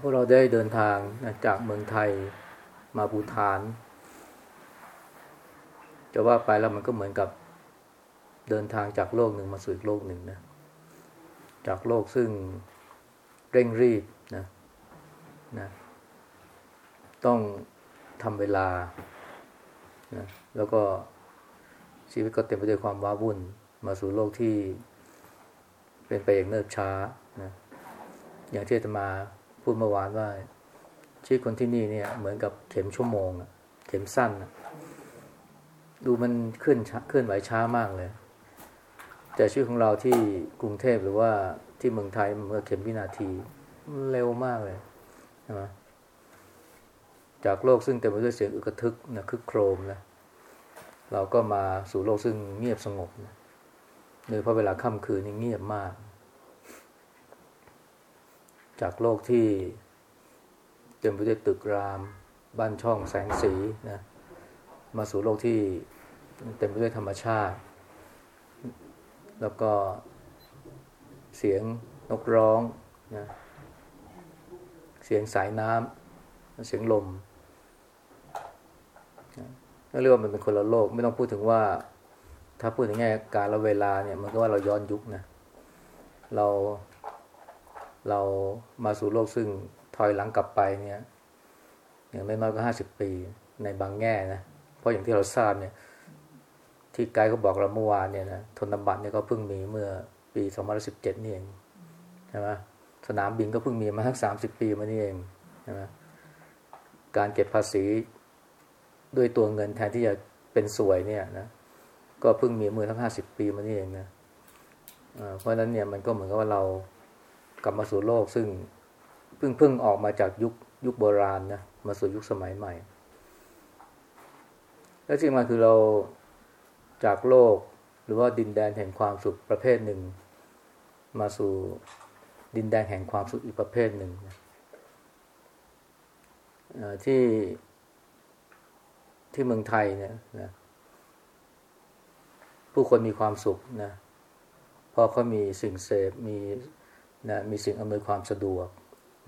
พวกเราได้เดินทางจากเมืองไทยมาบูฐาน จะว่าไปแล้วมันก็เหมือนกับเดินทางจากโลกหนึ่งมาสู่อีกโลกหนึ่งนะ จากโลกซึ่งเร่งรีบนะนะ ต้องทำเวลานะแล้วก็ชีวิตก็เต็มไปด้วยความว้าวุ่นมาสู่โลกที่เป็นไปอย่างเนิบช้านะอย่างที่จะมา พูดเมื่อวานว่าชีวิตคนที่นี่เนี่ย เหมือนกับเข็มชั่วโมงเข็มสั้นดูมันเคลื่อนเคลื่อนไหวช้ามากเลย แต่ชีวิตของเราที่กรุงเทพหรือว่าที่เมืองไทยเมื่อเข็มวินาทีเร็วมากเลยใช่ไหมจากโลกซึ่งเต็มไปด้วยเสียงอึกทึกนะคึกโครมนะเราก็มาสู่โลกซึ่งเงียบสงบนะโดยเพราะเวลาค่ำคืนนี่เงียบมาก จากโลกที่เต็มไปด้วยตึกราม บ้านช่องแสงสีนะมาสู่โลกที่เต็มไปด้วยธรรมชาติ แล้วก็เสียงนกร้องนะเสียงสายน้ำเสียงลมเรียกว่ามันเป็นคนละโลก ไม่ต้องพูดถึงว่า ถ้าพูดถึงแง่การละเวลาเนี่ย มันก็ว่าเราย้อนยุคนะเรา เรามาสู่โลกซึ่งถอยหลังกลับไปเนี่ยอย่างไม่น้อยก็ห้าสิบปีในบางแง่นะ เพราะอย่างที่เราทราบเนี่ย ที่ไกด์เขาบอกเราเมื่อวานเนี่ยนะธนบัตรเนี่ยก็เพิ่งมีเมื่อปีสองพันสิบเจ็ดนี่เองใช่ไหมสนามบินก็เพิ่งมีมาทั้งสามสิบปีมานี่เองใช่ไหมการเก็บภาษีด้วยตัวเงินแทนที่จะเป็นสวยเนี่ยนะก็เพิ่งมีเมื่อทั้งห้าสิบปีมานี่เองนะเพราะฉะนั้นเนี่ยมันก็เหมือนกับว่าเรา กลับมาสู่โลกซึ่งเพิ่งเพิ่งออกมาจากยุคยุคโบราณนะมาสู่ยุคสมัยใหม่ แล้วจริงมาคือเราจากโลกหรือว่าดินแดนแห่งความสุขประเภทหนึ่ง มาสู่ดินแดนแห่งความสุขอีกประเภทหนึ่งที่ที่เมืองไทยเนี่ยนะผู้คนมีความสุขนะพราะเขามีสิ่งเสพมี นะมีสิ่งอำนวยความสะดวก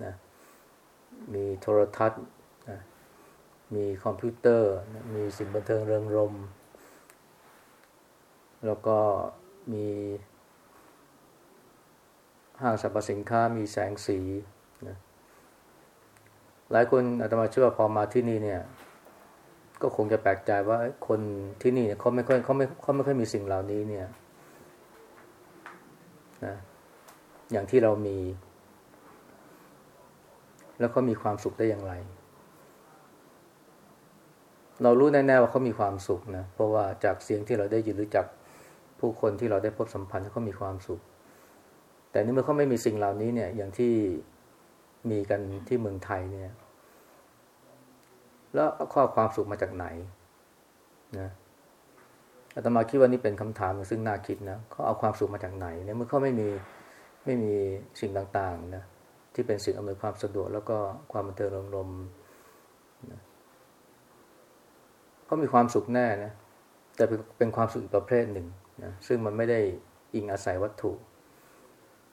นะมีโทรทัศน์นะมีคอมพิวเตอร์นะมีสิ่งบันเทิงเริงรม แล้วก็มีห้างสรรพสินค้ามีแสงสีนะหลายคนอาตมาเชื่อว่าพอมาที่นี่เนี่ย ก็คงจะแปลกใจว่าคนที่นี่เนี่ยเขาไม่ค่อยเขาไม่เขาไม่ค่อยมีสิ่งเหล่านี้เนี่ยนะ อย่างที่เรามี แล้วเขามีความสุขได้อย่างไร เรารู้แน่ๆว่าเขามีความสุขนะ เพราะว่าจากเสียงที่เราได้ยินหรือจากผู้คนที่เราได้พบสัมพันธ์เขามีความสุข แต่นี่เมื่อเขาไม่มีสิ่งเหล่านี้เนี่ย อย่างที่มีกันที่เมืองไทยเนี่ย แล้วข้อความสุขมาจากไหนนะอาตมาคิดว่านี่เป็นคำถามซึ่งน่าคิดนะเขาเอาความสุขมาจากไหนเนี่ยเมื่อเขาไม่มี ไม่มีสิ่งต่างๆนะที่เป็นสิ่งอำนวยความสะดวกแล้วก็ความบันเทิงลมนะก็มีความสุขแน่นะแต่เป็นความสุขอีกประเภทหนึ่งนะซึ่งมันไม่ได้อิงอาศัยวัตถุ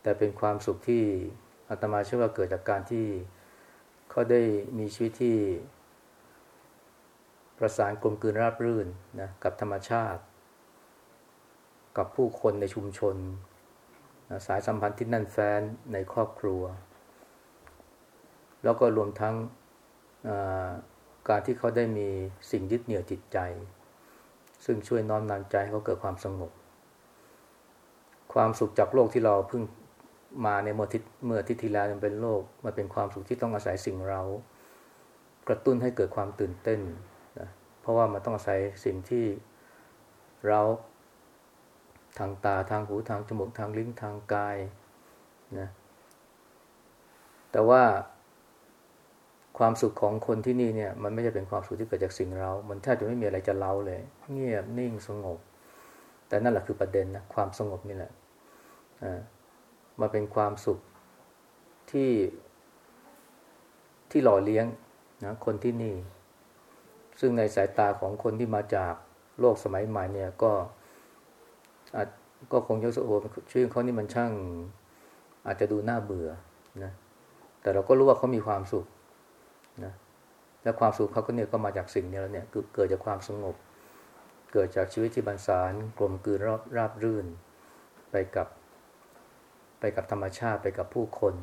แต่เป็นความสุขที่อาตมาเชื่อว่าเกิดจากการที่เขาได้มีชีวิตที่ ประสานกลมกลืนราบรื่นนะกับธรรมชาติ กับผู้คนในชุมชน สายสัมพันธ์ที่แน่นแฟ้นในครอบครัว แล้วก็รวมทั้งการที่เขาได้มีสิ่งยึดเหนี่ยวจิตใจ ซึ่งช่วยน้อมนำใจให้เขาเกิดความสงบ ความสุขจากโลกที่เราเพิ่งมาในเมื่อทิศเมื่อทิศที่แล้วมันเป็นโลกมันเป็นความสุขที่ต้องอาศัยสิ่งเรา กระตุ้นให้เกิดความตื่นเต้นนะเพราะว่ามันต้องอาศัยสิ่งที่เรา ทางตาทางหูทางจมูกทางลิ้นทางกายนะแต่ว่าความสุขของคนที่นี่เนี่ย มันไม่ใช่เป็นความสุขที่เกิดจากสิ่งเรา มันแทบจะไม่มีอะไรจะเล่าเลย เงียบนิ่งสงบ แต่นั่นแหละคือประเด็นนะความสงบนี่แหละอ่ามาเป็นความสุขที่ที่หล่อเลี้ยงนะคนที่นี่ ซึ่งในสายตาของคนที่มาจากโลกสมัยใหม่เนี่ยก็ ก็คงจะโอชีวิตเขานี่มันช่าง อาจจะดูน่าเบื่อนะแต่เราก็รู้ว่าเขามีความสุขนะและความสุขเขาก็เนี่ยก็มาจากสิ่งนี้แล้วเนี่ยเกิดจากความสงบ เกิดจากชีวิตที่บรรสารกลมกลืนรอบราบรื่น ไปกับ ไปกับธรรมชาติไปกับผู้คน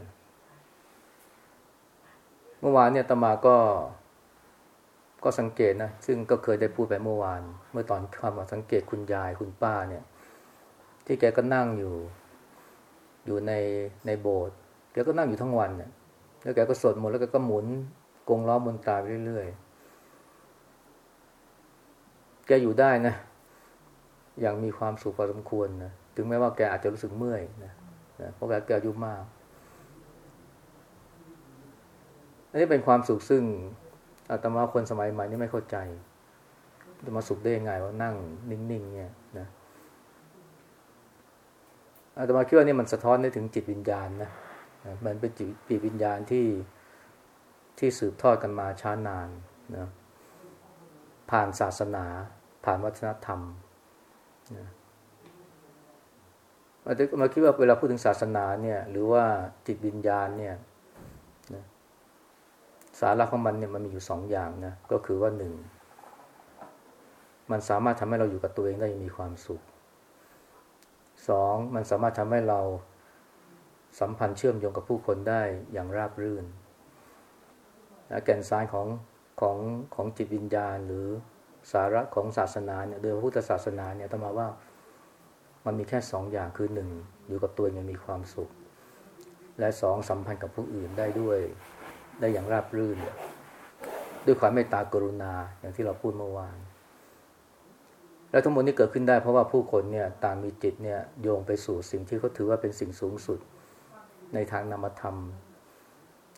นะเมื่อวานเนี่ยตมาก็ ก็สังเกตนะ ซึ่งก็เคยได้พูดไปเมื่อวาน เมื่อตอนเข้ามสังเกตคุณยายคุณป้าเนี่ย ที่แกก็นั่งอยู่ อยู่ในในโบสถ์แกก็นั่งอยู่ทั้งวันเนี่ยแล้วแกก็สวดมนต์แล้วแกก็หมุนกงล้อบนตาไปเรื่อยๆ แกอยู่ได้นะ อย่างมีความสุขพอสมควรนะ ถึงแม้ว่าแกอาจจะรู้สึกเมื่อยนะนะเพราะแกแกอายุมาก อันนี้เป็นความสุขซึ่ง อาตมาคนสมัยใหม่นี่ไม่เข้าใจจะมาสุขได้ยังไงว่านั่งนิ่งๆเนี่ยนะอาตมาคิดว่านี่มันสะท้อนได้ถึงจิตวิญญาณนะมันเป็นจิตวิญญาณที่ที่สืบทอดกันมาช้านานนะผ่านศาสนา ผ่านวัฒนธรรมนะมาคิดว่าเวลาพูดถึงศาสนาเนี่ย หรือว่าจิตวิญญาณเนี่ย สาระของมันเนี่ยมันมีอยู่สองอย่างนะก็คือว่าหนึ่งมันสามารถทำให้เราอยู่กับตัวเองได้มีความสุขสองมันสามารถทำให้เราสัมพันธ์เชื่อมโยงกับผู้คนได้อย่างราบรื่นแก่นสารของของของจิตวิญญาณ หรือสาระของศาสนาเนี่ยโดยพุทธศาสนาเนี่ยต้องมาว่ามันมีแค่สองอย่างคือหนึ่งอยู่กับตัวเองมีความสุข และสองสัมพันธ์กับผู้อื่นได้ด้วย ได้อย่างราบรื่น ด้วยความเมตตากรุณาอย่างที่เราพูดเมื่อวาน แล้วทั้งหมดนี้เกิดขึ้นได้เพราะว่าผู้คนเนี่ยต่างมีจิตเนี่ยโยงไปสู่สิ่งที่เขาถือว่าเป็นสิ่งสูงสุด ในทางนามธรรม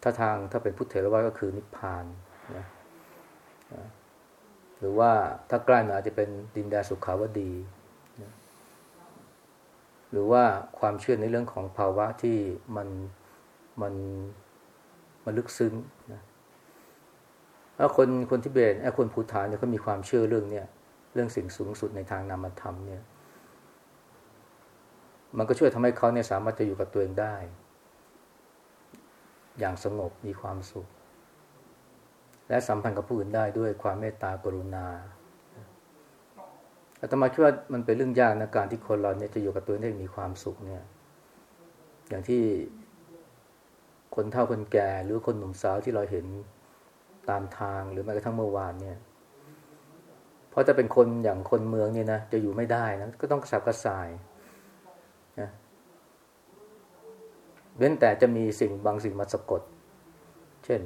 ถ้าทางถ้าเป็นพุทธเถรวาทก็คือนิพพานนะหรือว่าถ้าใกล้หน่อยอาจจะเป็นดินแดนสุขาวดี หรือว่าความเชื่อในเรื่องของภาวะที่มันมัน มันลึกซึ้งนะถ้าคนคนที่เบตไอ้คนภูฐานเนี่ยเขามีความเชื่อเรื่องเนี่ยเรื่องสิ่งสูงสุดในทางนามธรรมเนี่ย มันก็ช่วยทำให้เขาเนี่ยสามารถจะอยู่กับตัวเองได้ อย่างสงบมีความสุข และสัมพันธ์กับผู้อื่นได้ด้วยความเมตตากรุณาอาตมาคิดว่ามันเป็นเรื่องยากนะการที่คนเราเนี่ยจะอยู่กับตัวเองได้มีความสุขเนี่ย อย่างที่ คนเฒ่าคนแก่ หรือคนหนุ่มสาวที่เราเห็นตามทางหรือแม้กระทั่งเมื่อวานเนี่ย เพราะจะเป็นคนอย่างคนเมืองเนี่ยนะจะอยู่ไม่ได้นะก็ต้องกระสับกระส่ายนะเว้นแต่จะมีสิ่งบางสิ่งมาสะกด เช่น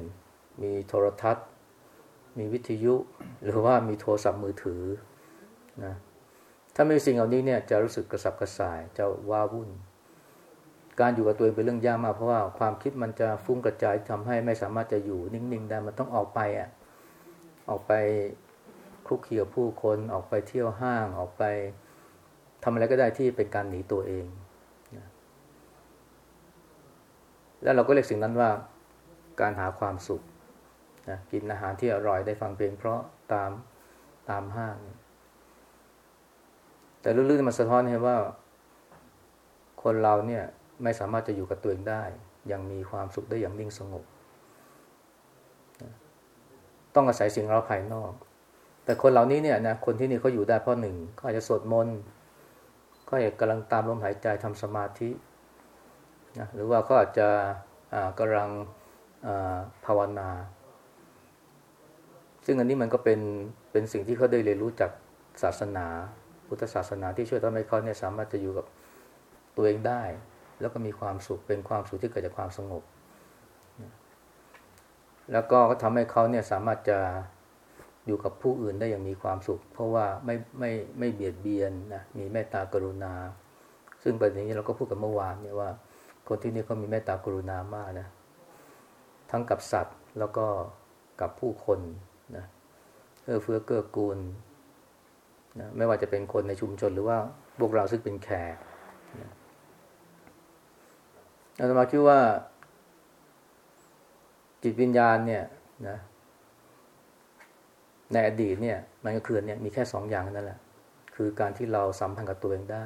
มีโทรทัศน์ มีวิทยุ หรือว่ามีโทรศัพท์มือถือนะถ้าไม่มีสิ่งเหล่านี้เนี่ยจะรู้สึกกระสับกระส่ายจะว้าวุ่น การอยู่กับตัวเองเป็นเรื่องยากมากเพราะว่าความคิดมันจะฟุ้งกระจายทำให้ไม่สามารถจะอยู่นิ่งๆได้มันต้องออกไปอะออกไปคลุกเคลีกับผู้คนออกไปเที่ยวห้างออกไปทำอะไรก็ได้ที่เป็นการหนีตัวเองแล้วเราก็เรียกสิ่งนั้นว่าการหาความสุขนะกินอาหารที่อร่อยได้ฟังเพลงเพราะตามตามห้าง แต่ลึกๆมันสะท้อนให้ว่า คนเราเนี่ย ไม่สามารถจะอยู่กับตัวเองได้ อย่างมีความสุขได้อย่างนิ่งสงบ ต้องอาศัยสิ่งเราภายนอก แต่คนเหล่านี้เนี่ยนะคนที่นี่เขาอยู่ได้เพราะหนึ่งเขาอาจจะสวดมนต์เขาอาจจะกำลังตามลมหายใจทำสมาธินะหรือว่าเขาอาจจะกำลังภาวนา ซึ่งอันนี้มันก็เป็นเป็นสิ่งที่เขาได้เรียนรู้จากศาสนา พุทธศาสนาที่ช่วยทำให้เขาเนี่ยสามารถจะอยู่กับตัวเองได้ แล้วก็มีความสุขเป็นความสุขที่เกิดจากความสงบ แล้วก็ทำให้เขาเนี่ยสามารถจะอยู่กับผู้อื่นได้อย่างมีความสุข เพราะว่าไม่ไม่ไม่เบียดเบียนนะมีเมตตากรุณา ซึ่งประเด็นนี้เราก็พูดกันเมื่อวานเนี่ยว่า คนที่นี่เขามีเมตตากรุณามากนะทั้งกับสัตว์แล้วก็กับผู้คนนะเอื้อเฟื้อเกื้อกูลนะไม่ว่าจะเป็นคนในชุมชนหรือว่าพวกเราซึ่งเป็นแขกนะ อาตมาคิดว่า จิตวิญญาณเนี่ยนะในอดีตเนี่ย มันก็คือเนี่ยมีแค่สองอย่างนั่นแหละ คือการที่เราสัมพันธ์กับตัวเองได้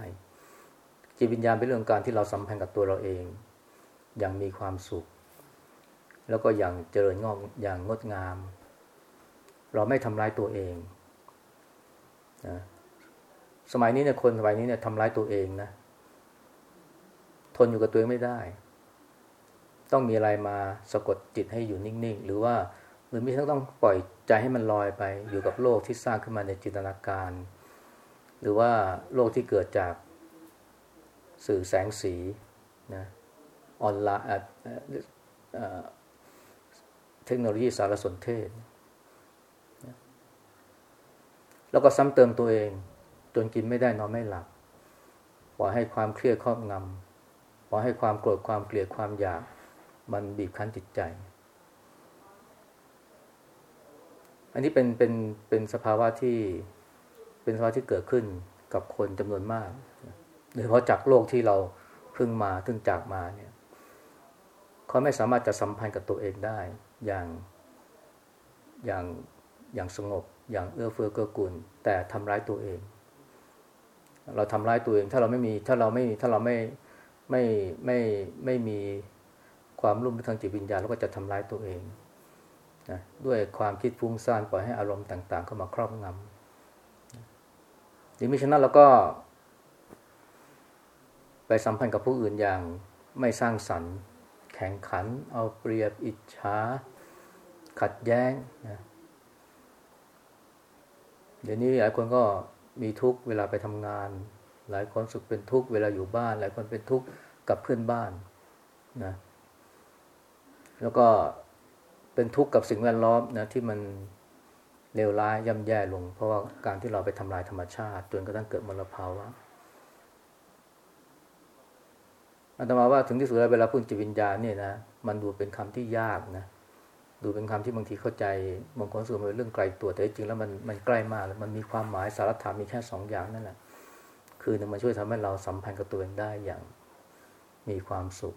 จิตวิญญาณเป็นเรื่องการที่เราสัมพันธ์กับตัวเราเอง อย่างมีความสุข แล้วก็อย่างเจริญงอกอย่างงดงาม เราไม่ทำร้ายตัวเองนะสมัยนี้เนี่ยคนสมัยนี้เนี่ยทำร้ายตัวเองนะทนอยู่กับตัวเองไม่ได้ ต้องมีอะไรมาสะกดจิตให้อยู่นิ่ง ๆ หรือว่าหรือไม่ต้องปล่อยใจให้มันลอยไป อยู่กับโลกที่สร้างขึ้นมาในจินตนาการ หรือว่าโลกที่เกิดจากสื่อแสงสีนะออนไลน์เทคโนโลยีสารสนเทศ แล้วก็ซ้ำเติมตัวเอง จนกินไม่ได้นอนไม่หลับปล่อยให้ความเครียดครอบงำปล่อยให้ความโกรธความเกลียดความอยาก มันบีบคั้นจิตใจ อันนี้เป็นเป็นเป็นสภาวะที่เป็นสภาวะที่เกิดขึ้นกับคนจำนวนมาก โดยเฉพาะจากโลกที่เราเพิ่งมาเพิ่งจากมาเนี่ยเขาไม่สามารถจะสัมพันธ์กับตัวเองได้อย่างอย่างอย่างสงบอย่างเอื้อเฟื้อเกื้อกูลแต่ทำร้ายตัวเอง เราทำร้ายตัวเอง ถ้าเราไม่มีถ้าเราไม่ถ้าเราไม่ไม่ไม่ไม่มี ความรุ่มทางจิตวิญญาณเราก็จะทำร้ายตัวเองนะด้วยความคิดฟุ้งซ่านปล่อยให้อารมณ์ต่าง ๆ เข้ามาครอบงำหรือมิฉะนั้นเราก็ ไปสัมพันธ์กับผู้อื่นอย่างไม่สร้างสรรค์ แข่งขัน เอาเปรียบอิจฉาขัดแย้งนะเดี๋ยวนี้หลายคนก็มีทุกเวลาไปทำงาน หลายคนสุขเป็นทุกเวลาอยู่บ้าน หลายคนเป็นทุกข์กับเพื่อนบ้านนะ แล้วก็เป็นทุกข์กับสิ่งแวดล้อมนะที่มันเลวร้ายย่ำแย่ลง เพราะว่าการที่เราไปทำลายธรรมชาติจนกระทั่งเกิดมลภาวะอาตมาว่าถึงที่สุดแล้วเวลาพูดจิตวิญญาณเนี่ยนะมันดูเป็นคำที่ยากนะดูเป็นคำที่บางทีเข้าใจบางคนสูงเป็นเรื่องไกลตัวแต่จริงแล้วมันมันใกล้มากแล้วมันมีความหมายสารธรรมมีแค่สองอย่างนั่นแหละคือหนึ่งมันช่วยทำให้เราสัมพันธ์กับตัวเองได้อย่างมีความสุข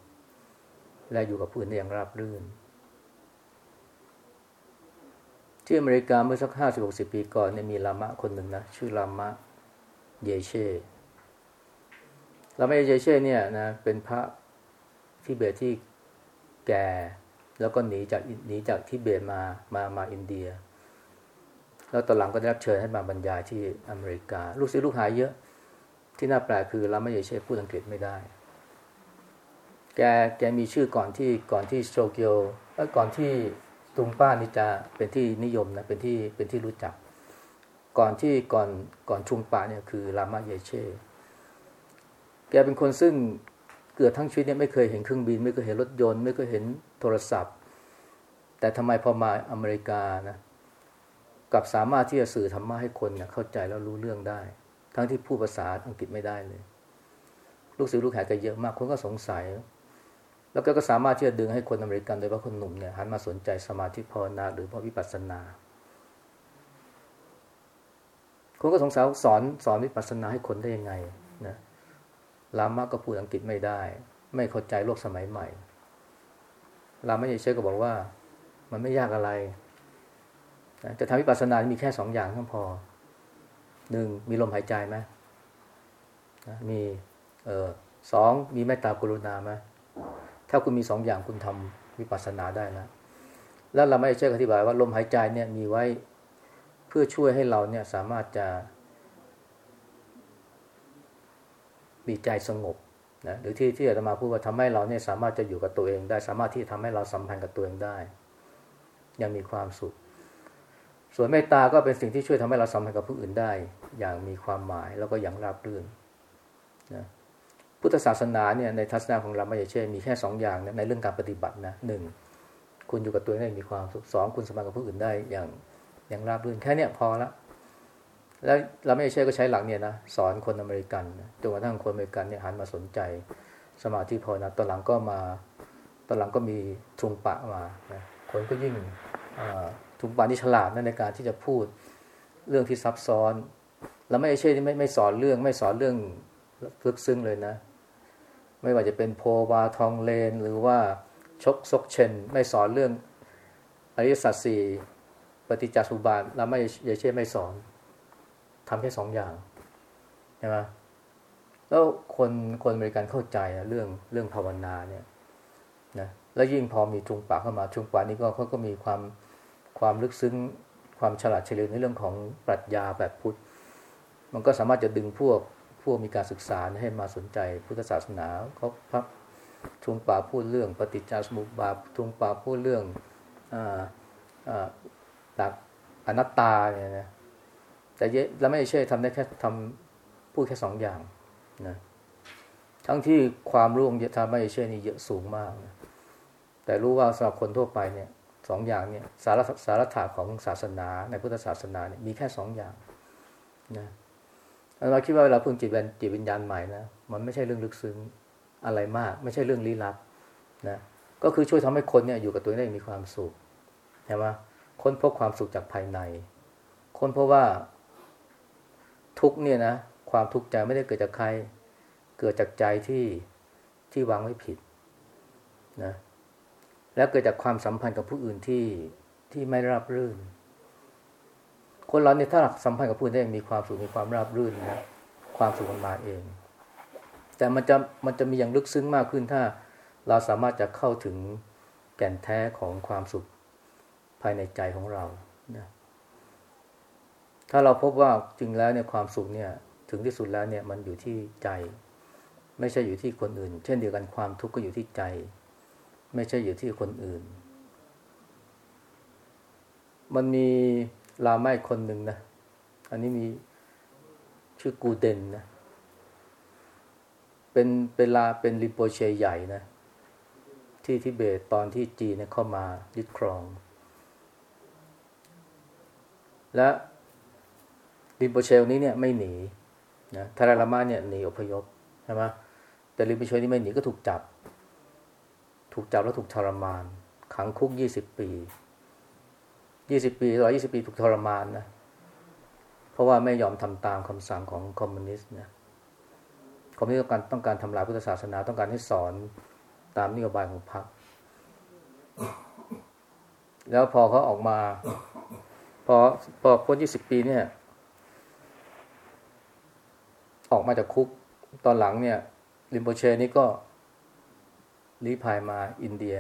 และอยู่กับผู้อื่นได้อย่างราบรื่น ที่อเมริกาเมื่อสักห้าสิบหกสิบปีก่อนเนี่ยมีลามะคนหนึ่งนะ ชื่อลามะเยเช่เราม่เจเช่เนี่ยนะเป็นพระที่เบตที่แก่แล้วก็หนีจากหนีจากที่เบตมามามาอินเดีย แล้วตอนหลังก็ได้รับเชิญให้มาบรรยายที่อเมริกา ลูกศิษย์ลูกหายเยอะ ที่น่าแปลกคือเราไม่เช่พูดอังกฤษไม่ได้ แกแกมีชื่อก่อนที่ก่อนที่โตเกียวแล้วก่อนที่ตุงป้านี่จะเป็นที่นิยมนะเป็นที่เป็นที่รู้จัก ก่อนที่ก่อนก่อนชุงปาเนี่ยคือลามาเยเช่ แกเป็นคนซึ่งเกือบทั้งชีวิตเนี่ยไม่เคยเห็นเครื่องบิน ไม่เคยเห็นรถยนต์ ไม่เคยเห็นโทรศัพท์ แต่ทำไมพอมาอเมริกานะกับสามารถที่จะสื่อธรรมะให้คนเนี่ยเข้าใจแล้วรู้เรื่องได้ ทั้งที่พูดภาษาอังกฤษไม่ได้เลย ลูกศิษย์ลูกหาแกเยอะมากคนก็สงสัย แล้วก็สามารถที่จะดึงให้คนอเมริกันโดยเฉพาะคนหนุ่มเนี่ยหันมาสนใจสมาธิภาวนาหรือพวิปัสสนาคนก็สงสัยสอนสอนวิปัสสนาให้คนได้ยังไงนะลามะก็พูดอังกฤษไม่ได้ ไม่เข้าใจโลกสมัยใหม่ ลามะเยเชก็บอกว่า มันไม่ยากอะไรจะทำวิปัสสนา มีแค่สองอย่างเท่าพอหนึ่งมีลมหายใจไหมมีเออสองมีเมตตากรุณาไหม ถ้าคุณมีสองอย่างคุณทำวิปัสสนาได้นะแล้วเราไม่ใช่อธิบายว่าลมหายใจเนี่ยมีไว้เพื่อช่วยให้เราเนี่ยสามารถจะมีใจสงบนะหรือที่ที่อาตมาพูดว่าทำให้เราเนี่ยสามารถจะอยู่กับตัวเองได้ สามารถที่ทำให้เราสัมพันธ์กับตัวเองได้ ยังมีความสุข ส่วนเมตตาก็เป็นสิ่งที่ช่วยทำให้เราสัมพันธ์กับผู้อื่นได้ อย่างมีความหมายแล้วก็อย่างราบรื่นนะ พุทธศาสนาเนี่ยในทัศนะของเราไม่ใช่มีแค่สองอย่างนะในเรื่องการปฏิบัตินะหนึ่งคุณอยู่กับตัวเองได้มีความสุขสองคุณสมพันธ์กับผู้อื่นได้อย่างอย่างราบรื่นแค่นี้พอละแล้วเราไม่ใช่ก็ใช้หลักเนี่ยนะสอนคนอเมริกันจนกระทั่งคนอเมริกันเนี่ยหันมาสนใจสมาธิพอนะตอนหลังก็มาตอนหลังก็มีทุงปะมานะคนก็ยิ่งทุงปะที่ฉลาดนะในการที่จะพูดเรื่องที่ซับซ้อน แล้วไม่ใช่ที่ไม่ไม่สอนเรื่องไม่สอนเรื่องลึกซึ้งเลยนะ ไม่ว่าจะเป็นโพวาทองเลน หรือว่าชกซกเชน ไม่สอนเรื่องอริยสัจสี่ปฏิจจสุบาทแล้วไม่ใช่ไม่สอนทำแค่สองอย่างใช่ไหมแล้วคนคนอเมริกันเข้าใจนะเรื่องเรื่องภาวนาเนี่ยนะแล้วยิ่งพอมีทุงปากเข้ามาทุงปากนี้ก็เขาก็มีความความลึกซึ้งความฉลาดเฉลียวในเรื่องของปรัชญาแบบพุทธ มันก็สามารถจะดึงพวก พวกมีการศึกษาให้มาสนใจพุทธศาสนาเขาพักทุงป่าพูดเรื่อง ปฏิจจสมุปบาททุงป่าพูดเรื่องหลักอนัตตาเนี่ยนะแต่เราไม่ใช่ทำได้แค่ทำพูดแค่สองอย่างนะทั้งที่ความรู้ของทำไม่ใช่นี่เยอะสูงมากนะแต่รู้ว่าสำหรับคนทั่วไปเนี่ยสองอย่างเนี่ยสารสารถะของศาสนาในพุทธศาสนาเนี่ยมีแค่สองอย่างนะ เราคิดว่าเวลาพึ่งจิตจิตวิญญาณใหม่นะมันไม่ใช่เรื่องลึกซึ้งอะไรมาก ไม่ใช่เรื่องลี้ลับนะก็คือช่วยทำให้คนเนี่ยอยู่กับตัวเองได้มีความสุขใช่ไหมค้นพบความสุขจากภายใน ค้นพบว่าทุกเนี่ยนะความทุกข์ใจไม่ได้เกิดจากใคร เกิดจากใจที่ที่วางไว้ผิดนะแล้วเกิดจากความสัมพันธ์กับผู้อื่นที่ที่ไม่ราบรื่น คนเราเนี่ยถ้าสัมพันธ์กับผู้อื่นได้มีความสุขมีความราบรื่นนะความสุขมันมาเอง แต่มันจะมันจะมีอย่างลึกซึ้งมากขึ้นถ้าเราสามารถจะเข้าถึงแก่นแท้ของความสุขภายในใจของเรานะถ้าเราพบว่าจริงแล้วเนี่ยความสุขเนี่ยถึงที่สุดแล้วเนี่ยมันอยู่ที่ใจ ไม่ใช่อยู่ที่คนอื่น เช่นเดียวกันความทุกข์ก็อยู่ที่ใจ ไม่ใช่อยู่ที่คนอื่น มันมี ลาไม้คนหนึ่งนะ อันนี้มีชื่อกูเดนนะ เป็นเป็นลาเป็นริโปเชใหญ่นะ ที่ทิเบตตอนที่จีนเนี่ยเข้ามายึดครอง และรินโปเชนี้เนี่ยไม่หนีนะดาไลลามะเนี่ยหนีอพยพใช่ไหมแต่รินโปเชนี่ไม่หนีก็ถูกจับ ถูกจับแล้วถูกทรมาน ขังคุกยี่สิบปี ยี่สิบปีร้อยี่สิบปีถูกทรมานนะ เพราะว่าไม่ยอมทำตามคำสั่งของคอมมิวนิสต์นะคอมมิวนิสต์ต้องการต้องการทำลายพุทธศาสนาต้องการให้สอนตามนโยบายของพรรคแล้วพอเขาออกมา พอพอพ้นยี่สิบปีเนี่ย ออกมาจากคุกตอนหลังเนี่ยลิมโบเชนี่ก็ลี้ภัยมาอินเดีย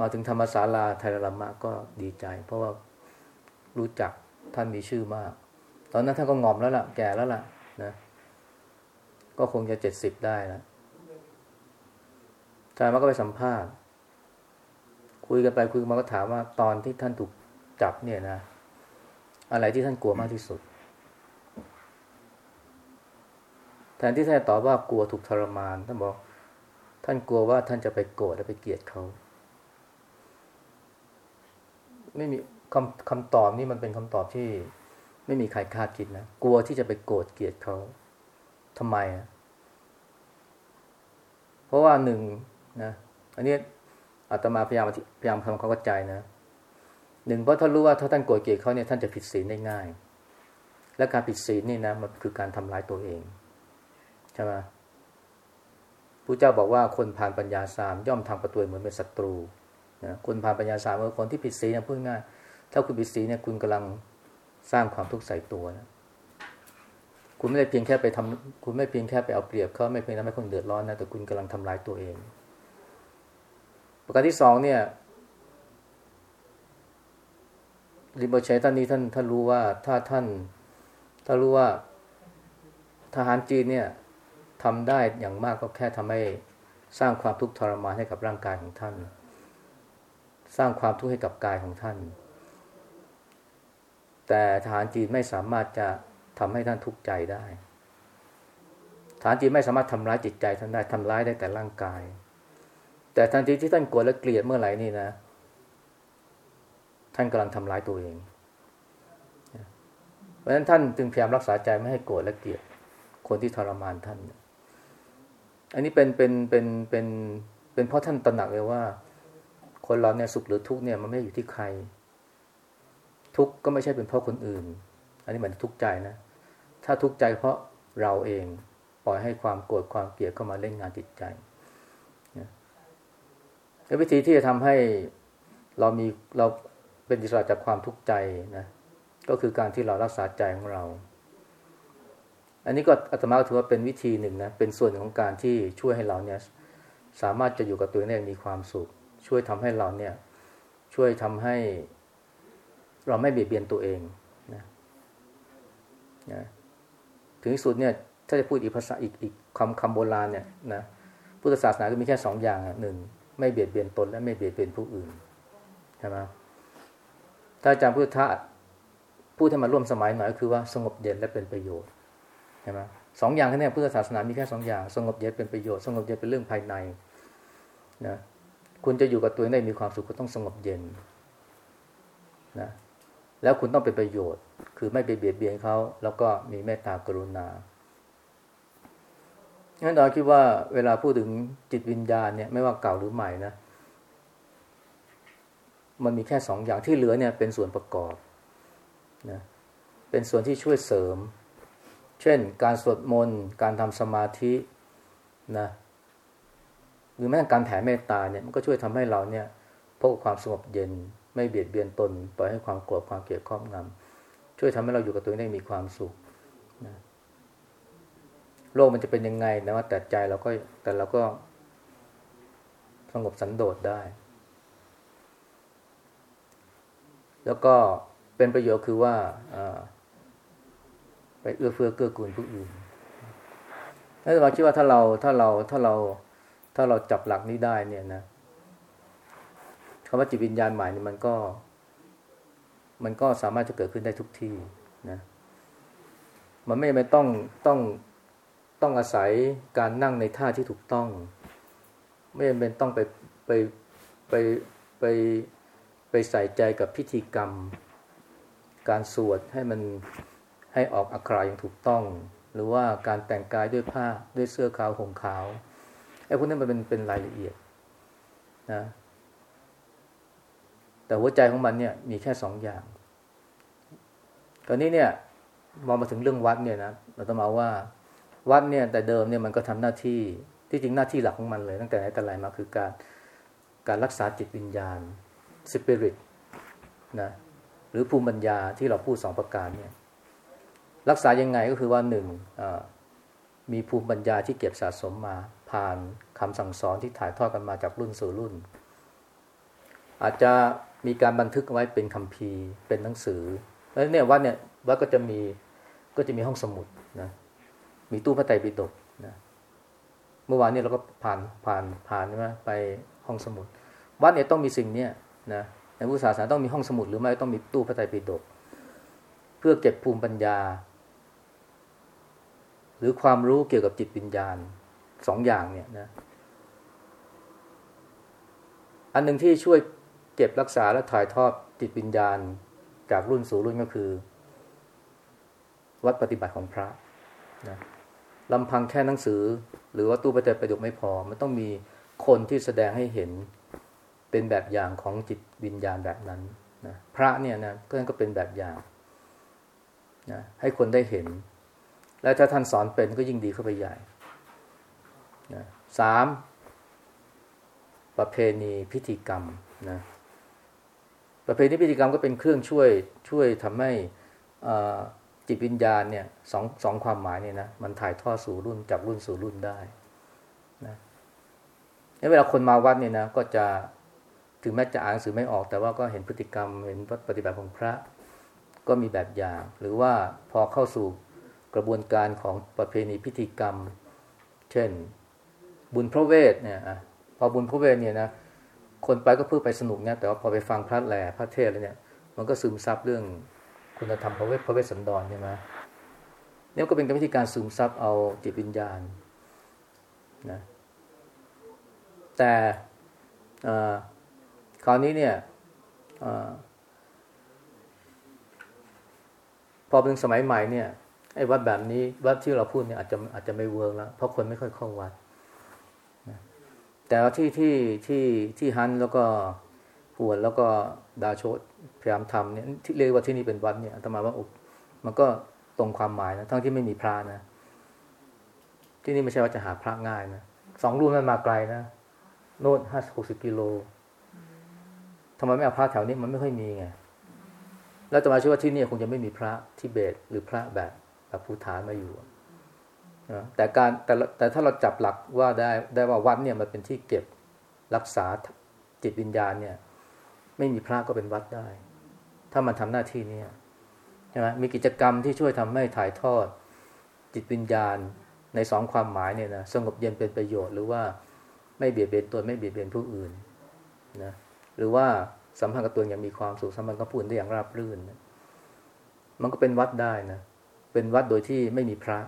มาถึงธรรมศาลาไทยรามะก็ดีใจ เพราะว่ารู้จักท่านมีชื่อมาก ตอนนั้นท่านก็งอมแล้วล่ะ แก่แล้วล่ะนะก็คงจะเจ็ดสิบได้แล้วอาจารย์มาก็ไปสัมภาษณ์ คุยกันไปคุยมาก็ถามว่าตอนที่ท่านถูกจับเนี่ยนะ อะไรที่ท่านกลัวมากที่สุด แทนที่ท่านจะตอบว่ากลัวถูกทรมานท่านบอก ท่านกลัวว่าท่านจะไปโกรธและไปเกลียดเขา ไม่มีคำคำตอบนี่มันเป็นคำตอบที่ ไม่มีใครคาดคิดนะกลัวที่จะไปโกรธเกลียดเขาทำไมอะเพราะว่าหนึ่งนะอันนี้อาตมาพยายามพยายามทำความเข้าใจนะหนึ่งเพราะท่านรู้ว่าถ้าท่านโกรธเกลียดเขาเนี่ยท่านจะผิดศีลได้ง่าย และการผิดศีลนี่นะมันคือการทำร้ายตัวเองใช่ไหมผู้เจ้าบอกว่าคนผ่านปัญญาสามย่อมทำประตูเหมือนเป็นศัตรู นะคนผ่านปัญญาสามเมื่อคนที่ผิดศีลนะพูดง่ายถ้าคุณผิดศีลเนี่ยคุณกำลังสร้างความทุกข์ใส่ตัวนะคุณไม่ได้เพียงแค่ไปทำคุณไม่เพียงแค่ไปเอาเปรียบเขาไม่เพียงทำให้คนเดือดร้อนนะแต่คุณกำลังทำลายตัวเอง ประการที่สองเนี่ยริบเชัยท่านนี้ท่านท่านรู้ว่าถ้าท่านถ้ารู้ว่าทหารจีนเนี่ยทำได้อย่างมากก็แค่ทำให้สร้างความทุกข์ทรมานให้กับร่างกายของท่าน สร้างความทุกข์ให้กับกายของท่าน แต่ทหารจีนไม่สามารถจะทำให้ท่านทุกข์ใจได้ทหารจีนไม่สามารถทำร้ายจิตใจท่านได้ทำร้ายได้แต่ร่างกาย แต่ทันทีที่ท่านโกลัวและเกลียดเมื่อไหร่นี่นะ ท่านกำลังทำร้ายตัวเองเพราะฉะนั้นท่านจึงพยายามรักษาใจไม่ให้โกรธและเกลียดคนที่ทรมานท่าน อันนี้เป็นเป็นเป็นเป็นเป็นเพราะท่านตระหนักเลยว่า คนเราเนี่ยสุขหรือทุกข์เนี่ยมันไม่อยู่ที่ใคร ทุกข์ก็ไม่ใช่เป็นเพราะคนอื่น อันนี้มันทุกข์ใจนะ ถ้าทุกข์ใจเพราะเราเองปล่อยให้ความโกรธความเกลียดเข้ามาเล่นงานจิตใจแล้ววิธีที่จะทำให้เรามีเราเป็นอิสระจากความทุกข์ใจนะก็คือการที่เรารักษาใจของเรา อันนี้ก็อาตมาถือว่าเป็นวิธีหนึ่งนะเป็นส่วนของการที่ช่วยให้เราเนี่ยสามารถจะอยู่กับตัวเองได้มีความสุข ช่วยทำให้เราเนี่ย ช่วยทำให้ เราไม่เบียดเบียนตัวเองนะนะถึงที่สุดเนี่ยถ้าจะพูดอีกภาษาอีกอีกคำคำโบราณเนี่ยนะพุทธศาสนาก็มีแค่สองอย่างหนึ่งไม่เบียดเบียนตนและไม่เบียดเบียนผู้อื่นใช่ไหมถ้าอาจารย์พุทธะพูดให้มาร่วมสมัยหน่อยก็คือว่าสงบเย็นและเป็นประโยชน์ใช่ไหมสองอย่างแค่นี้พุทธศาสนามีแค่สองอย่าง สงบเย็นเป็นประโยชน์สงบเย็นเป็นเรื่องภายในนะ คุณจะอยู่กับตัวเองได้มีความสุขคุณต้องสงบเย็นนะแล้วคุณต้องเป็นประโยชน์ คือไม่ไปเบียดเบียนเขาแล้วก็มีเมตตากรุณางั้นเราคิดว่าเวลาพูดถึงจิตวิญญาณเนี่ยไม่ว่าเก่าหรือใหม่นะ มันมีแค่สองอย่างที่เหลือเนี่ยเป็นส่วนประกอบนะเป็นส่วนที่ช่วยเสริม เช่น การสวดมนต์ การทำสมาธินะ รือแม้การแผ่เมตตาเนี่ยมันก็ช่วยทำให้เราเนี่ยพบความสงบเย็นไม่เบียดเบียนตนปล่อยให้ความโกรธความเกลียดครอบงำช่วยทำให้เราอยู่กับตัวเองได้มีความสุขนะโลกมันจะเป็นยังไงนะว่าแต่ใจเราก็แต่เราก็สงบสันโดษได้ แล้วก็เป็นประโยชน์คือว่าไปเอื้อเฟื้อเกื้อกูลผู้อื่นถ้าเราคิดว่าถ้าเราถ้าเราถ้าเรา ถ้าเราจับหลักนี้ได้เนี่ยนะคำว่าจิตวิญญาณหม่นี่มันก็ มันก็สามารถจะเกิดขึ้นได้ทุกที่นะ มันไม่ไม่ต้องต้องต้องอาศัยการนั่งในท่าที่ถูกต้อง ไม่จำเป็นต้องไปไปไปไปไปใส่ใจกับพิธีกรรม การสวดให้มันให้ออกอักขระอย่างถูกต้อง หรือว่าการแต่งกายด้วยผ้าด้วยเสื้อขาวห่มขาว อ้พวกนั้นมันเป็นเป็นรายละเอียดนะ แต่หัวใจของมันเนี่ย มีแค่สองอย่างตอนนี้เนี่ยมองมาถึงเรื่องวัดเนี่ยนะเราต้องมาว่า วัดเนี่ย แต่เดิมเนี่ยมันก็ทำหน้าที่ที่จริงหน้าที่หลักของมันเลย ตั้งแต่ไหนแต่ไรมาคือการการรักษาจิตวิญญาณสปิริตนะหรือภูมิปัญญาที่เราพูดสองประการเนี่ย รักษายังไงก็คือว่าหนึ่ง มีภูมิปัญญาที่เก็บสะสมมา ผ่านคำสั่งสอนที่ถ่ายทอดกันมาจากรุ่นสู่รุ่น อาจจะมีการบันทึกไว้เป็นคัมภีร์เป็นหนังสือแล้วเนี่ยวัดเนี่ยวัดก็จะมีก็จะมีห้องสมุดนะมีตู้พระไตรปิฎกนะเมื่อวานนี้เราก็ผ่านผ่านผ่านใช่ไหมไปห้องสมุด วัดเนี่ยต้องมีสิ่งเนี้ยนะในพุทธศาสนาต้องมีห้องสมุดหรือไม่ต้องมีตู้พระไตรปิฎกเพื่อเก็บภูมิปัญญา หรือความรู้เกี่ยวกับจิตวิญญาณสองอย่างเนี่ยนะ อันหนึ่งที่ช่วยเก็บรักษาและถ่ายทอดจิตวิญญาณจากรุ่นสู่รุ่นก็คือ วัดปฏิบัติของพระนะลำพังแค่หนังสือ หรือว่าตู้ประเจประดุกไม่พอ มันต้องมีคนที่แสดงให้เห็นเป็นแบบอย่างของจิตวิญญาณแบบนั้นนะพระเนี่ยนะก็นั่นก็เป็นแบบอย่างนะให้คนได้เห็น และถ้าท่านสอนเป็นก็ยิ่งดีเข้าไปใหญ่นะสามประเพณีพิธีกรรมนะประเพณีพิธีกรรมก็เป็นเครื่องช่วยช่วยทำให้จิตวิญญาณเนี่ยสองสองความหมายเนี่ยนะมันถ่ายทอดสู่รุ่นจากรุ่นสู่รุ่นได้นะเวลาคนมาวัดเนี่ยนะก็จะถึงแม้จะอ่านสือไม่ออก แต่ว่าก็เห็นพฤติกรรมเห็นปฏิบัติของพระ ก็มีแบบอย่าง หรือว่าพอเข้าสู่ กระบวนการของประเพณีพิธีกรรม เช่น บุญพระเวทเนี่ยพอบุญพระเวทเนี่ยนะคนไปก็เพื่อไปสนุกเนี่ยแต่ว่าพอไปฟังพระแหล่พระเทศแล้วเนี่ย มันก็ซึมซับเรื่องคุณธรรมพระเวทพระเวสสันดรใช่ไหมเนี่ยก็เป็นวิธีการซึมซับเอาจิตวิญญาณนะแต่คราวนี้เนี่ยอพอเป็นสมัยใหม่เนี่ย ไอ้วัดแบบนี้วัดที่เราพูดเนี่ยอาจจะอาจจะไม่เวิร์กแล้ว เพราะคนไม่ค่อยเข้าวัดแต่ว่าที่ที่ที่ที่ฮันแล้วก็หวนแล้วก็ดาโชดพยายามทำเนี่ยที่เรียกว่าที่นี่เป็นวัดเนี่ยอาตมาว่ามันก็ตรงความหมายนะทั้งที่ไม่มีพระนะ ที่นี่ไม่ใช่ว่าจะหาพระง่ายนะสองรูปมันมาไกลนะโน่นห้าหกสิบกิโลทำไมไม่เอาพระแถวนี้มันไม่ค่อยมีไงแล้วจะมาเชื่อว่าที่นี่คงจะไม่มีพระทิเบตหรือพระแบบ แบบภูฐานมาอยู่นะแต่การแต่แต่ถ้าเราจับหลักว่าได้ได้ว่าวัดเนี่ยมันเป็นที่เก็บรักษาจิตวิญญาณเนี่ย ไม่มีพระก็เป็นวัดได้ ถ้ามันทำหน้าที่เนี้ใช่ไหมมีกิจกรรมที่ช่วยทำให้ถ่ายทอด จิตวิญญาณในสองความหมายเนี่ยนะสงบเย็นเป็นประโยชน์หรือว่าไม่เบียดเบียนตัวไม่เบียดเบียนผู้อื่นนะหรือว่าสัมพันธ์กับตัวอย่างมีความสุขสัมพันธ์กับผู้อื่นได้อย่างราบรื่นนะมันก็เป็นวัดได้นะ เป็นวัดโดยที่ไม่มีพระ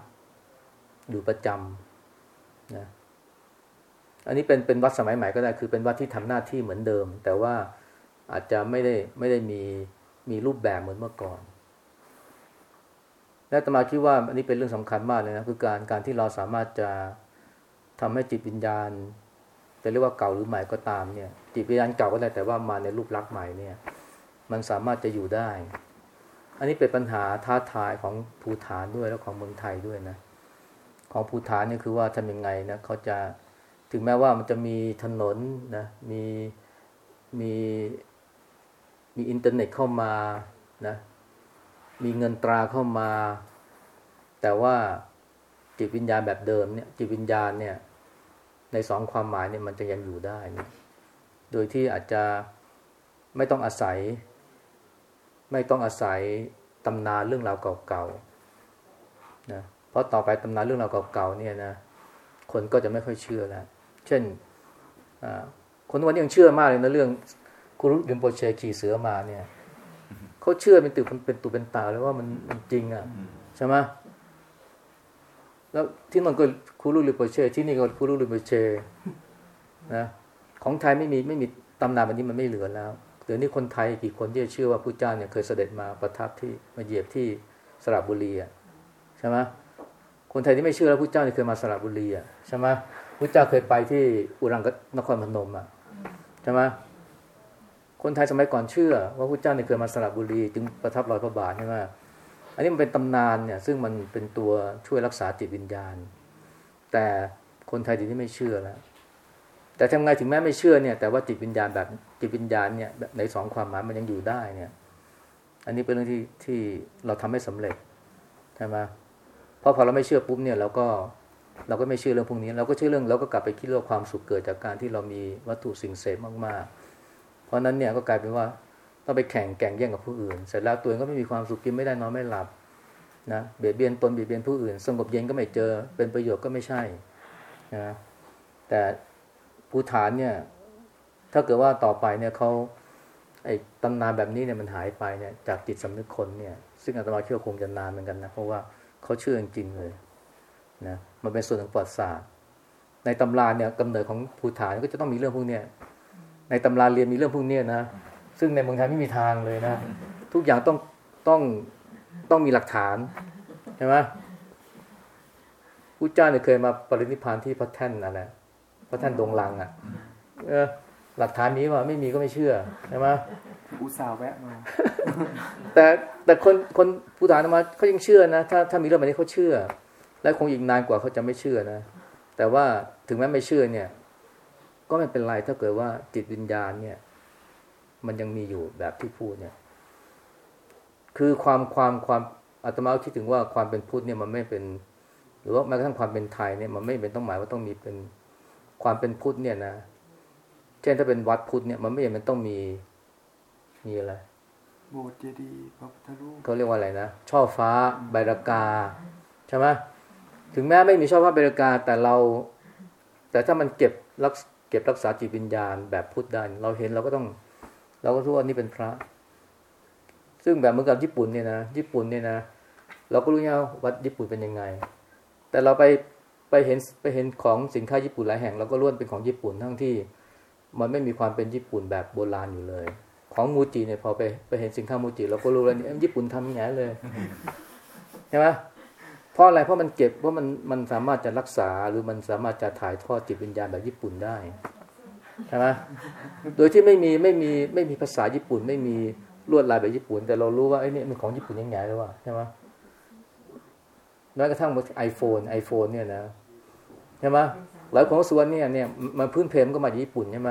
อยู่ประจำนะอันนี้เป็นเป็นวัดสมัยใหม่ก็ได้คือเป็นวัดที่ทำหน้าที่เหมือนเดิม แต่ว่าอาจจะไม่ได้ไม่ได้มีมีรูปแบบเหมือนเมื่อก่อน และตมาคิดว่าอันนี้เป็นเรื่องสำคัญมากเลยนะคือการการที่เราสามารถจะทำให้จิตวิญญาณจะเรียกว่าเก่าหรือใหม่ก็ตามเนี่ย จิตวิญญาณเก่าก็ได้แต่ว่ามาในรูปลักษณ์ใหม่เนี่ย มันสามารถจะอยู่ได้ อันนี้เป็นปัญหาท้าทายของภูฐานด้วยแล้วของเมืองไทยด้วยนะของภูฐานนี่คือว่าทำยังไงนะเขาจะถึงแม้ว่ามันจะมีถนนนะมีมีมีอินเทอร์เน็ตเข้ามานะมีเงินตราเข้ามา แต่ว่าจิตวิญญาณแบบเดิมเนี่ยจิตวิญญาณเนี่ยในสองความหมายเนี่ยมันจะยังอยู่ได้นะโดยที่อาจจะไม่ต้องอาศัย ไม่ต้องอาศัยตำนานเรื่องราวเก่าๆนะเพราะต่อไปตำนานเรื่องราวเก่าๆเนี่ยนะคนก็จะไม่ค่อยเชื่อแล้ว เช่นคนวันนี้ยังเชื่อมากเลยนะเรื่องคุรุดิมโปเชขี่เสือมาเนี่ยเขาเชื่อเป็นตื่นเป็นตุเป็นตาเลยว่ามันมันจริงอะใช่ไหมแล้วที่นั่นก็คูรุลิโปเชที่นี่ก็คูรุลิโปเชนะของไทยไม่มีไม่มีตำนานแบบนี้มันไม่เหลือแล้ว ดี๋ยวนี้คนไทยกี่คนที่จะเชื่อว่าพระเจ้าเนี่ยเคยเสด็จมาประทับที่มาเหยียบที่สระบุรีอะใช่ไหมคนไทยที่ไม่เชื่อแล้วพระเจ้าเนี่ยเคยมาสระบุรีอะใช่ไหมพระเจ้าเคยไปที่อุรังกนครพนมอะใช่ไหมคนไทยสมัยก่อนเชื่อ ว่าพระเจ้าเนี่ยเคยมาสระบุรี จึงประทับรอยพระบาทใช่ไหมอันนี้มันเป็นตำนานเนี่ย ซึ่งมันเป็นตัวช่วยรักษาจิตวิญญาณ แต่คนไทยทีนี้ไม่เชื่อแล้วแต่ทำไงถึงแม้ไม่เชื่อเนี่ย แต่ว่าจิตวิญญาณแบบ จิตวิญญาณเนี่ยในสองความหมายมันยังอยู่ได้เนี่ย อันนี้เป็นเรื่องที่ที่เราทำให้สำเร็จใช่ไหมเพราะพอเราไม่เชื่อปุ๊บเนี่ยเราก็เราก็ไม่เชื่อเรื่องพวกนี้ เราก็เชื่อเรื่องเราก็กลับไปคิดเรื่องความสุขเกิดจากการที่เรามีวัตถุสิ่งเสพมากๆ เพราะนั้นเนี่ยก็กลายเป็นว่าต้องไปแข่งแก่งแย่งกับผู้อื่น เสร็จแล้วตัวเองก็ไม่มีความสุขกินไม่ได้นอนไม่หลับนะเบียดเบียนตนเบียดเบียนผู้อื่น สงบเย็นก็ไม่เจอเป็นประโยชน์ก็ไม่ใช่นะแต่ผู้ฐานเนี่ย ถ้าเกิดว่าต่อไปเนี่ยเขาไอ้ตำนานแบบนี้เนี่ยมันหายไปเนี่ยจากจิตสำนึกคนเนี่ย ซึ่งอาตมาเชื่อคงจะนานเหมือนกันนะ เพราะว่าเขาเชื่อจริงๆเลยนะมันเป็นส่วนของประวัติศาสตร์ ในตำราเนี่ยกำเนิดของภูฐานก็จะต้องมีเรื่องพวกเนี้ยในตำราเรียนมีเรื่องพวกเนี้ยนะซึ่งในเมืองไทยไม่มีทางเลยนะ ทุกอย่างต้องต้องต้องมีหลักฐานใช่ไหมผู้เจ้าเนี่ยเคยมาปรินิพานที่พระแท่นอะไรพระแท่นดงลังอะ เออ หลักฐานนี้ว่าไม่มีก็ไม่เชื่อใช่ไหมอุตส่าห์แวะมา แต่แต่คนคนผู้ฐานมาเขายังเชื่อนะถ้าถ้ามีเรื่องแบบนี้เขาเชื่อ และคงอีกนานกว่าเขาจะไม่เชื่อนะ แต่ว่าถึงแม้ไม่เชื่อเนี่ย ก็ไม่เป็นไรถ้าเกิดว่าจิตวิญญาณเนี่ย มันยังมีอยู่แบบที่พูดเนี่ย คือความความความอาตมาคิดถึงว่าความเป็นพุทธเนี่ยมันไม่เป็น หรือว่าแม้กระทั่งความเป็นไทยเนี่ยมันไม่เป็นต้องหมายว่าต้องมีเป็นความเป็นพุทธเนี่ยนะ เช่นถ้าเป็นวัดพุทธเนี่ยมันไม่จำเป็นต้องมีมีอะไรโบสถ์เจดีย์พระพุทธรูปเขาเรียกว่าอะไรนะช่อฟ้าใบรากาใช่ไหมถึงแม้ไม่มีช่อฟ้าใบรากาแต่เรา แต่ถ้ามันเก็บรักเก็บรักษาจิตวิญญาณแบบพุทธได้เราเห็นเราก็ต้อง เราก็รู้ว่านี่เป็นพระ ซึ่งแบบเหมือนกับญี่ปุ่นเนี่ยนะญี่ปุ่นเนี่ยนะเราก็รู้ไงวัดญี่ปุ่นเป็นยังไง แต่เราไปไปเห็นไปเห็นของสินค้าญี่ปุ่นหลายแห่งเราก็ล้วนเป็นของญี่ปุ่นทั้งที่ มันไม่มีความเป็นญี่ปุ่นแบบโบราณอยู่เลย ของมูจิเนี่ยพอไปไปเห็นสินค้ามูจิเราก็รู้แล้วนี่ญี่ปุ่นทำอย่างนี้เลยใช่ไหมเพราะอะไรเพราะมันเก็บเพราะมันมันสามารถจะรักษาหรือมันสามารถจะถ่ายทอดจิตวิญญาณแบบญี่ปุ่นได้ใช่ไหมโดยที่ไม่มีไม่มีไม่มีภาษาญี่ปุ่น ไม่มีลวดลายแบบญี่ปุ่น แต่เรารู้ว่าไอ้นี่มันของญี่ปุ่นยังไงหรือว่าใช่ไหมแม้กระทั่งไอโฟนไอโฟนเนี่ยนะใช่ไหม หลายคนก็ส่วนเนี่ยเนี่ยมันพื้นเพมก็มาจากญี่ปุ่นใช่ไหม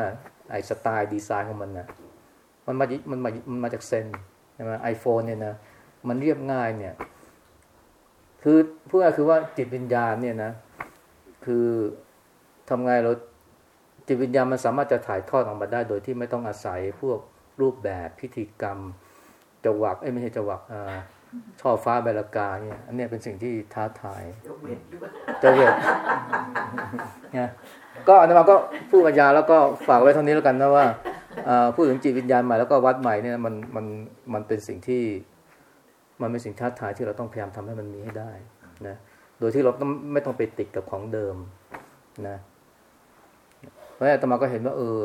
ไอสไตล์ดีไซน์ของมันนะมันมามันมามันมาจากเซนใช่ไหมไอโฟนเนี่ยนะมันเรียบง่ายเนี่ย คือพูดง่ายคือว่าจิตวิญญาณเนี่ยนะ คือทำไงเราจิตวิญญาณมันสามารถจะถ่ายทอดออกมาได้ โดยที่ไม่ต้องอาศัยพวกรูปแบบพิธีกรรมจวักเอ้ไม่ใช่จวักอ่า ช่อฟ้าใบละกาเนี่ย อันเนี้ยเป็นสิ่งที่ท้าทายยกเว้นหรือว่าจะเวทนะก็อันนั้นมาก็พูดปัญญาแล้วก็ฝากไว้เท่านี้แล้วกันนะว่าอ่าพูดถึงจิตวิญญาณใหม่แล้วก็วัดใหม่เนี่ยมันมันมันเป็นสิ่งที่ มันเป็นสิ่งท้าทายที่เราต้องพยายามทำให้มันมีให้ได้นะโดยที่เราต้องไม่ต้องไปติดกับของเดิมนะเพราะฉะนั้นอาตมาก็เห็นว่าเออ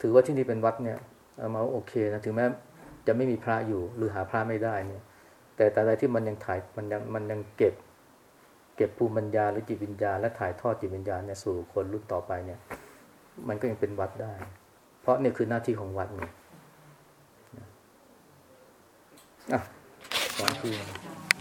ถือว่าที่นี่เป็นวัดเนี่ยอาตมาว่าโอเคนะถึงแม้ จะไม่มีพระอยู่หรือหาพระไม่ได้เนี่ย แต่แต่อะไรที่มันยังถ่ายมันยังมันยังเก็บ เก็บภูมิปัญญาหรือจิตวิญญาณและถ่ายทอดจิตวิญญาณเนี่ยสู่คนรุ่นต่อไปเนี่ย มันก็ยังเป็นวัดได้ เพราะเนี่ยคือหน้าที่ของวัดเนี่ยอะสองคืน